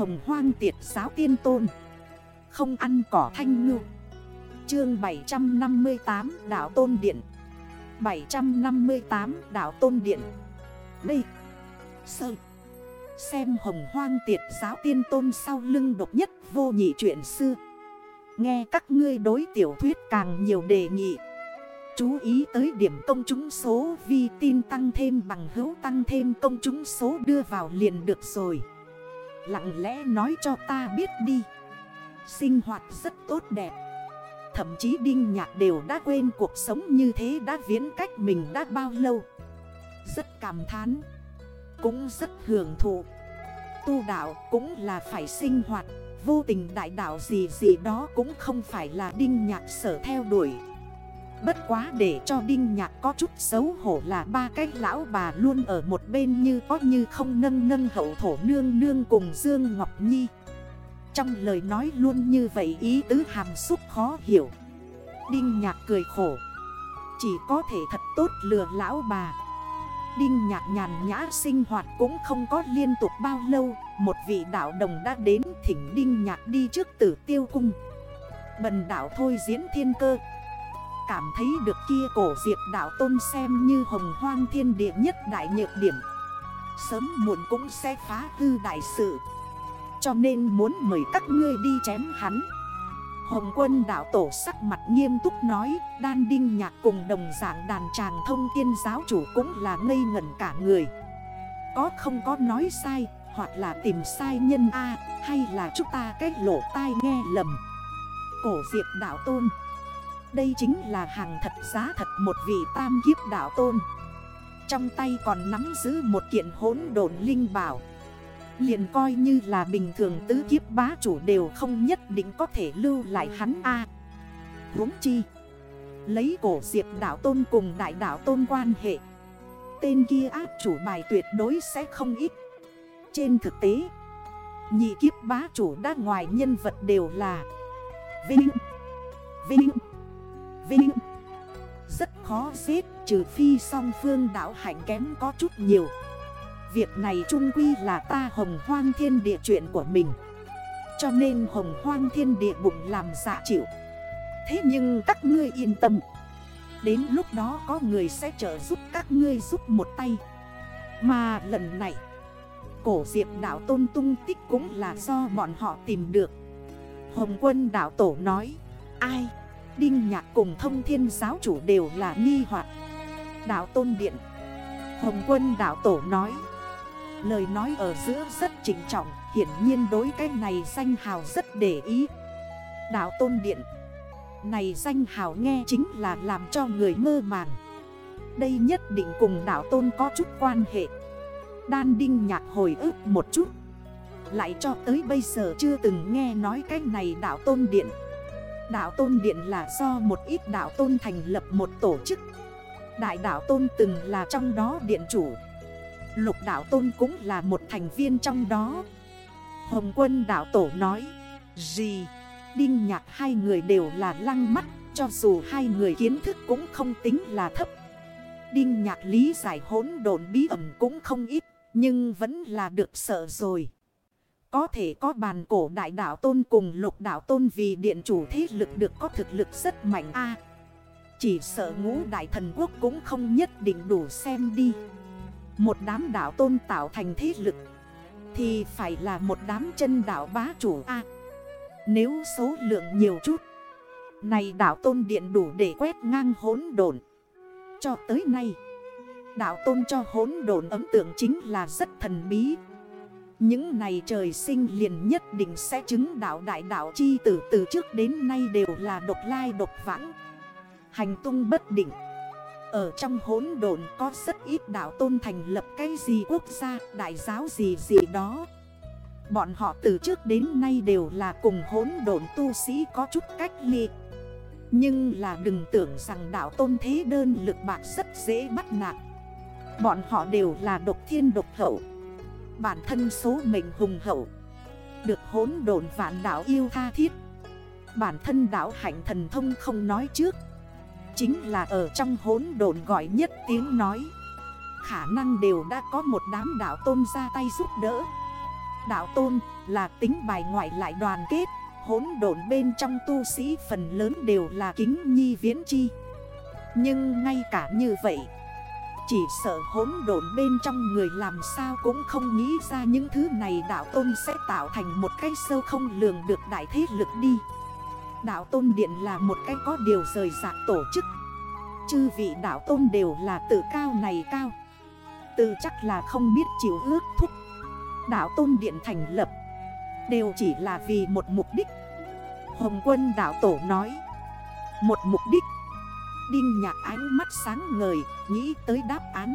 hồng hoang tiệt giáo tiên tôn. Không ăn cỏ thanh ngư. Chương 758 Đảo Tôn Điện. 758 Đảo Tôn Điện. Đây. Sơ. Xem hồng hoang tiệt giáo tiên tôn sau lưng độc nhất vô nhị chuyện xưa. Nghe các ngươi đối tiểu thuyết càng nhiều đề nghị. Chú ý tới điểm công chúng số vi tin tăng thêm bằng hữu tăng thêm công chúng số đưa vào liền được rồi. Lặng lẽ nói cho ta biết đi. Sinh hoạt rất tốt đẹp. Thậm chí Đinh Nhạc đều đã quên cuộc sống như thế đã viễn cách mình đã bao lâu. Rất cảm thán. Cũng rất hưởng thụ. Tu đạo cũng là phải sinh hoạt. Vô tình đại đạo gì gì đó cũng không phải là Đinh Nhạc sở theo đuổi. Bất quá để cho Đinh Nhạc có chút xấu hổ là ba cái lão bà luôn ở một bên như có như không nâng nâng hậu thổ nương nương cùng Dương Ngọc Nhi. Trong lời nói luôn như vậy ý tứ hàm xúc khó hiểu. Đinh Nhạc cười khổ. Chỉ có thể thật tốt lừa lão bà. Đinh Nhạc nhàn nhã sinh hoạt cũng không có liên tục bao lâu. Một vị đạo đồng đã đến thỉnh Đinh Nhạc đi trước tử tiêu cung. Bần đạo thôi diễn thiên cơ. Cảm thấy được kia cổ diệt đạo tôn xem như hồng hoang thiên địa nhất đại nhược điểm. Sớm muộn cũng sẽ phá hư đại sự. Cho nên muốn mời các ngươi đi chém hắn. Hồng quân đạo tổ sắc mặt nghiêm túc nói, Đan đinh nhạc cùng đồng dạng đàn tràng thông tiên giáo chủ cũng là ngây ngẩn cả người. Có không có nói sai, Hoặc là tìm sai nhân A, Hay là chúng ta cách lỗ tai nghe lầm. Cổ diệt đạo tôn đây chính là hàng thật giá thật một vị tam kiếp đạo tôn. Trong tay còn nắm giữ một kiện hốn đồn linh bảo. Liền coi như là bình thường tứ kiếp bá chủ đều không nhất định có thể lưu lại hắn A. Huống chi, Lấy cổ diệp đảo tôn cùng đại đảo tôn quan hệ, Tên kia áp chủ bài tuyệt đối sẽ không ít. Trên thực tế, Nhị kiếp bá chủ đã ngoài nhân vật đều là Vinh Vinh Vinh. Rất khó xếp trừ phi song phương đảo hạnh kém có chút nhiều. Việc này trung quy là ta hồng hoang thiên địa chuyện của mình. Cho nên hồng hoang thiên địa bụng làm dạ chịu. Thế nhưng các ngươi yên tâm. Đến lúc đó có người sẽ trợ giúp các ngươi giúp một tay. Mà lần này, Cổ diệp đảo tôn tung tích cũng là do bọn họ tìm được. Hồng quân đảo tổ nói, Ai Đinh nhạc cùng thông thiên giáo chủ đều là nghi hoặc. Đảo tôn điện. Hồng quân đảo tổ nói. Lời nói ở giữa rất trình trọng, Hiển nhiên đối cái này danh hào rất để ý. Đạo Tôn Điện. Này danh hào nghe chính là làm cho người mơ màng. Đây nhất định cùng đạo Tôn có chút quan hệ. Đan Đinh nhạc hồi ức một chút. Lại cho tới bây giờ chưa từng nghe nói cái này đạo Tôn Điện. Đạo Tôn Điện là do một ít đạo Tôn thành lập một tổ chức. Đại đạo Tôn từng là trong đó điện chủ. Lục đạo tôn cũng là một thành viên trong đó. Hồng quân đạo tổ nói, Gì? Đinh nhạc hai người đều là lăng mắt, Cho dù hai người kiến thức cũng không tính là thấp. Đinh nhạc lý giải hỗn độn bí ẩn cũng không ít, Nhưng vẫn là được sợ rồi. Có thể có bàn cổ đại đảo tôn cùng lục đảo tôn Vì điện chủ thế lực được có thực lực rất mạnh a. Chỉ sợ ngũ đại thần quốc cũng không nhất định đủ xem đi. Một đám đảo tôn tạo thành thế lực, Thì phải là một đám chân đảo bá chủ A. Nếu số lượng nhiều chút, Này đảo tôn điện đủ để quét ngang hốn đồn Cho tới nay Đảo tôn cho hốn đồn ấm tượng chính là rất thần bí. Những này trời sinh liền nhất định sẽ chứng đạo đại đạo chi tử từ trước đến nay đều là độc lai độc vãng Hành tung bất định ở trong hốn độn có rất ít đạo tôn thành lập cái gì quốc gia, đại giáo gì gì đó. Bọn họ từ trước đến nay đều là cùng hốn độn tu sĩ có chút cách ly. Nhưng là đừng tưởng rằng đạo tôn thế đơn lực bạc rất dễ bắt nạt. Bọn họ đều là độc thiên độc hậu. Bản thân số mệnh hùng hậu. Được hốn đồn vạn đạo yêu tha thiết. Bản thân đạo hạnh thần thông không nói trước. Chính là ở trong hốn đồn gọi nhất tiếng nói Khả năng đều đã có một đám đảo tôn ra tay giúp đỡ Đạo tôn là tính bài ngoại lại đoàn kết Hốn đồn bên trong tu sĩ phần lớn đều là kính nhi viễn chi Nhưng ngay cả như vậy chỉ sợ hốn độn bên trong người làm sao cũng không nghĩ ra những thứ này. Đạo tôn sẽ tạo thành một cái sâu không lường được đại thế lực đi. Đạo tôn điện là một cái có điều rời rạc tổ chức. Chư vị đạo tôn đều là tự cao này cao. Tự chắc là không biết chịu ước thúc. Đạo tôn điện thành lập Đều chỉ là vì một mục đích. Hồng quân đạo tổ nói, Một mục đích Đinh nhạc ánh mắt sáng ngời, Nghĩ tới đáp án.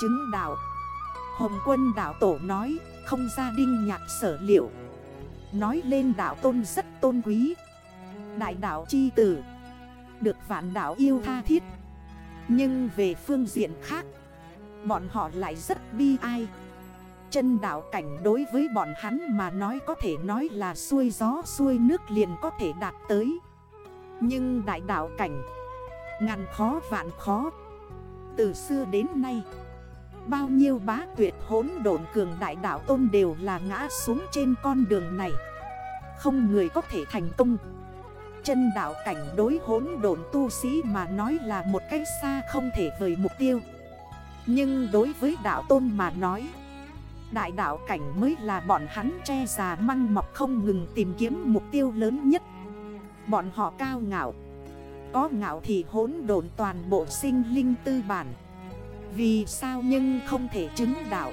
Chứng đạo. Hồng quân đạo tổ nói, Không ra đinh nhạc sở liệu. Nói lên đạo tôn rất tôn quý. Đại đạo chi tử. Được vạn đạo yêu tha thiết. Nhưng về phương diện khác, Bọn họ lại rất bi ai. Chân đạo cảnh đối với bọn hắn mà nói có thể nói là xuôi gió xuôi nước liền có thể đạt tới. Nhưng đại đạo cảnh Ngàn khó vạn khó. Từ xưa đến nay, Bao nhiêu bá tuyệt hốn độn cường đại đảo tôn đều là ngã xuống trên con đường này. Không người có thể thành công. Chân đảo cảnh đối hốn độn tu sĩ mà nói là một cách xa không thể vời mục tiêu. Nhưng đối với đảo tôn mà nói, Đại đạo cảnh mới là bọn hắn che già măng mọc không ngừng tìm kiếm mục tiêu lớn nhất. Bọn họ cao ngạo có ngạo thì hỗn độn toàn bộ sinh linh tư bản. Vì sao nhưng không thể chứng đạo?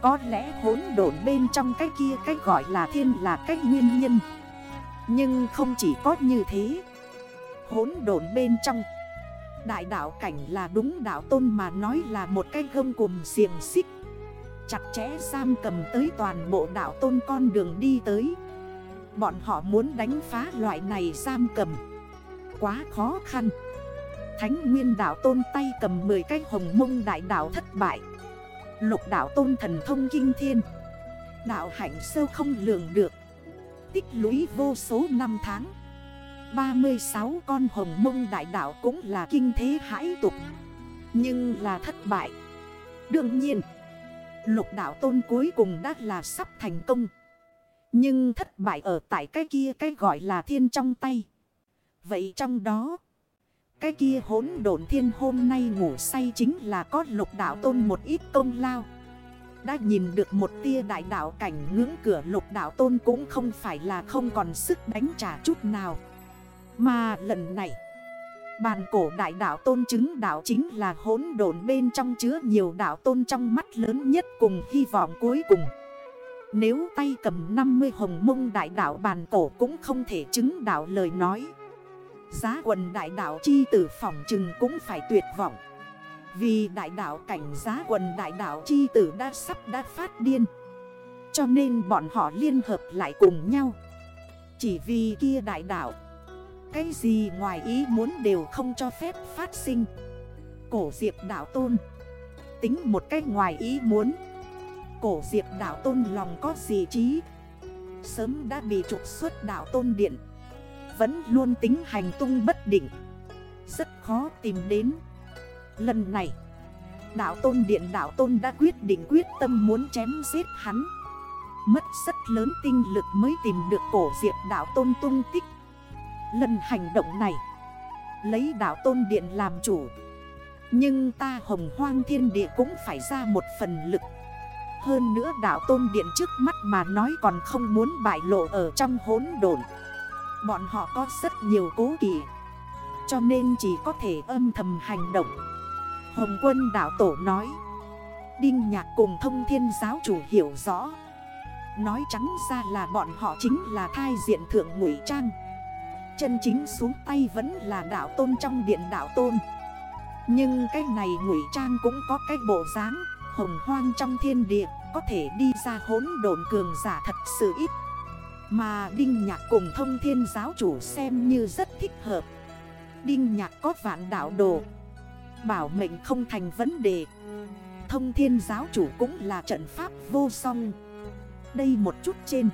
Có lẽ hỗn độn bên trong cái kia cái gọi là thiên là cái nguyên nhân. Nhưng không chỉ có như thế. Hỗn độn bên trong, Đại đạo cảnh là đúng đạo tôn mà nói là một cái gông cùng xiềng xích. Chặt chẽ giam cầm tới toàn bộ đạo tôn con đường đi tới. Bọn họ muốn đánh phá loại này giam cầm. Quá khó khăn. Thánh nguyên đảo tôn tay cầm 10 cái hồng mông đại đảo thất bại. Lục đảo tôn thần thông kinh thiên. Đạo hạnh sâu không lường được. Tích lũy vô số năm tháng. 36 con hồng mông đại đảo cũng là kinh thế hãi tục, Nhưng là thất bại. Đương nhiên, Lục đảo tôn cuối cùng đã là sắp thành công. Nhưng thất bại ở tại cái kia cái gọi là thiên trong tay. Vậy trong đó, cái kia hốn độn thiên hôm nay ngủ say chính là có lục đảo tôn một ít công lao. Đã nhìn được một tia đại đảo cảnh ngưỡng cửa lục đảo tôn cũng không phải là không còn sức đánh trả chút nào. Mà lần này... Bàn cổ đại đảo tôn chứng đảo chính là hỗn độn bên trong chứa nhiều đảo tôn trong mắt lớn nhất cùng hy vọng cuối cùng. Nếu tay cầm 50 hồng mông đại đảo bàn cổ cũng không thể chứng đảo lời nói. Giá quần đại đảo chi tử phỏng chừng cũng phải tuyệt vọng. Vì đại đảo cảnh giá quần đại đảo chi tử đã sắp đã phát điên. Cho nên bọn họ liên hợp lại cùng nhau. Chỉ vì kia đại đảo cái gì ngoài ý muốn đều không cho phép phát sinh Cổ diệp đảo tôn, Tính một cách ngoài ý muốn Cổ diệp đảo tôn lòng có gì trí Sớm đã bị trục xuất đảo tôn điện vẫn luôn tính hành tung bất định. Rất khó tìm đến. Lần này, đạo tôn điện đạo tôn đã quyết định quyết tâm muốn chém giết hắn. Mất rất lớn tinh lực mới tìm được cổ diệp đạo tôn tung tích. Lần hành động này, Lấy đạo tôn điện làm chủ. Nhưng ta hồng hoang thiên địa cũng phải ra một phần lực. Hơn nữa đạo tôn điện trước mắt mà nói còn không muốn bại lộ ở trong hốn đồn Bọn họ có rất nhiều cố kỷ Cho nên chỉ có thể âm thầm hành động. Hồng quân đảo tổ nói, Đinh nhạc cùng thông thiên giáo chủ hiểu rõ. Nói trắng ra là bọn họ chính là thai diện thượng ngụy trang. Chân chính xuống tay vẫn là đảo tôn trong điện đảo tôn. Nhưng cái này ngụy trang cũng có cái bộ dáng, Hồng hoang trong thiên địa, Có thể đi ra hốn đồn cường giả thật sự ít. Mà Đinh Nhạc cùng thông thiên giáo chủ xem như rất thích hợp. Đinh Nhạc có vạn đảo đồ. Bảo mệnh không thành vấn đề. Thông thiên giáo chủ cũng là trận pháp vô song. Đây một chút trên.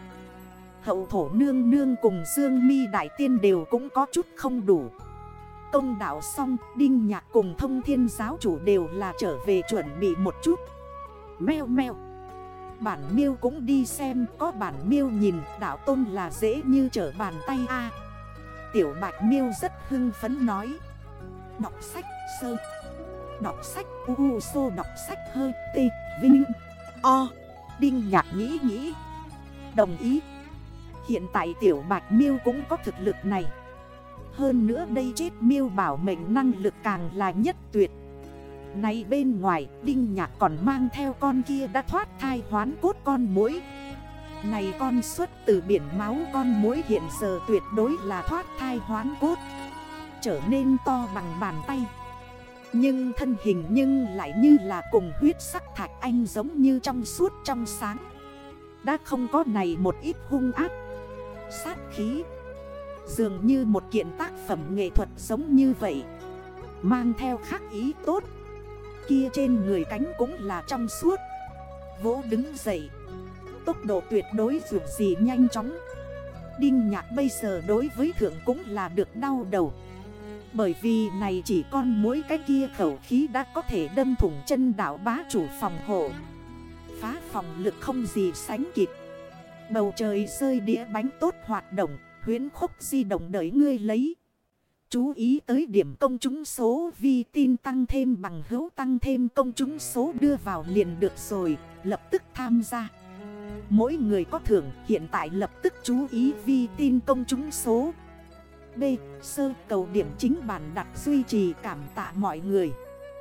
Hậu thổ nương nương cùng Dương mi Đại Tiên đều cũng có chút không đủ. Công đạo xong, Đinh Nhạc cùng thông thiên giáo chủ đều là trở về chuẩn bị một chút. Mèo mèo. Bản miêu cũng đi xem, có bản miêu nhìn đảo tôn là dễ như trở bàn tay a. Tiểu bạch miêu rất hưng phấn nói. Đọc sách sơ. Đọc sách u u sô đọc sách hơi tê, vinh, o. Đinh nhạc nghĩ nghĩ. Đồng ý. Hiện tại tiểu bạch miêu cũng có thực lực này. Hơn nữa đây chết miêu bảo mệnh năng lực càng là nhất tuyệt. Này bên ngoài, Đinh nhạc còn mang theo con kia đã thoát thai hoán cốt con mối Này con xuất từ biển máu, con mối hiện giờ tuyệt đối là thoát thai hoán cốt. Trở nên to bằng bàn tay. Nhưng thân hình nhưng lại như là cùng huyết sắc thạch anh giống như trong suốt trong sáng. Đã không có này một ít hung ác. Sát khí. Dường như một kiện tác phẩm nghệ thuật giống như vậy. Mang theo khắc ý tốt. Kia trên người cánh cũng là trong suốt. Vỗ đứng dậy. Tốc độ tuyệt đối dù gì nhanh chóng. Đinh nhạc bây giờ đối với thượng cũng là được đau đầu. Bởi vì này chỉ con mỗi cái kia khẩu khí đã có thể đâm thủng chân đảo bá chủ phòng hộ. Phá phòng lực không gì sánh kịp. Bầu trời rơi đĩa bánh tốt hoạt động, huyến khúc di động đợi ngươi lấy. Chú ý tới điểm công chúng số vi tin tăng thêm bằng hữu tăng thêm công chúng số đưa vào liền được rồi, lập tức tham gia. Mỗi người có thưởng hiện tại lập tức chú ý vi tin công chúng số. B. Sơ cầu điểm chính bản đặt duy trì cảm tạ mọi người.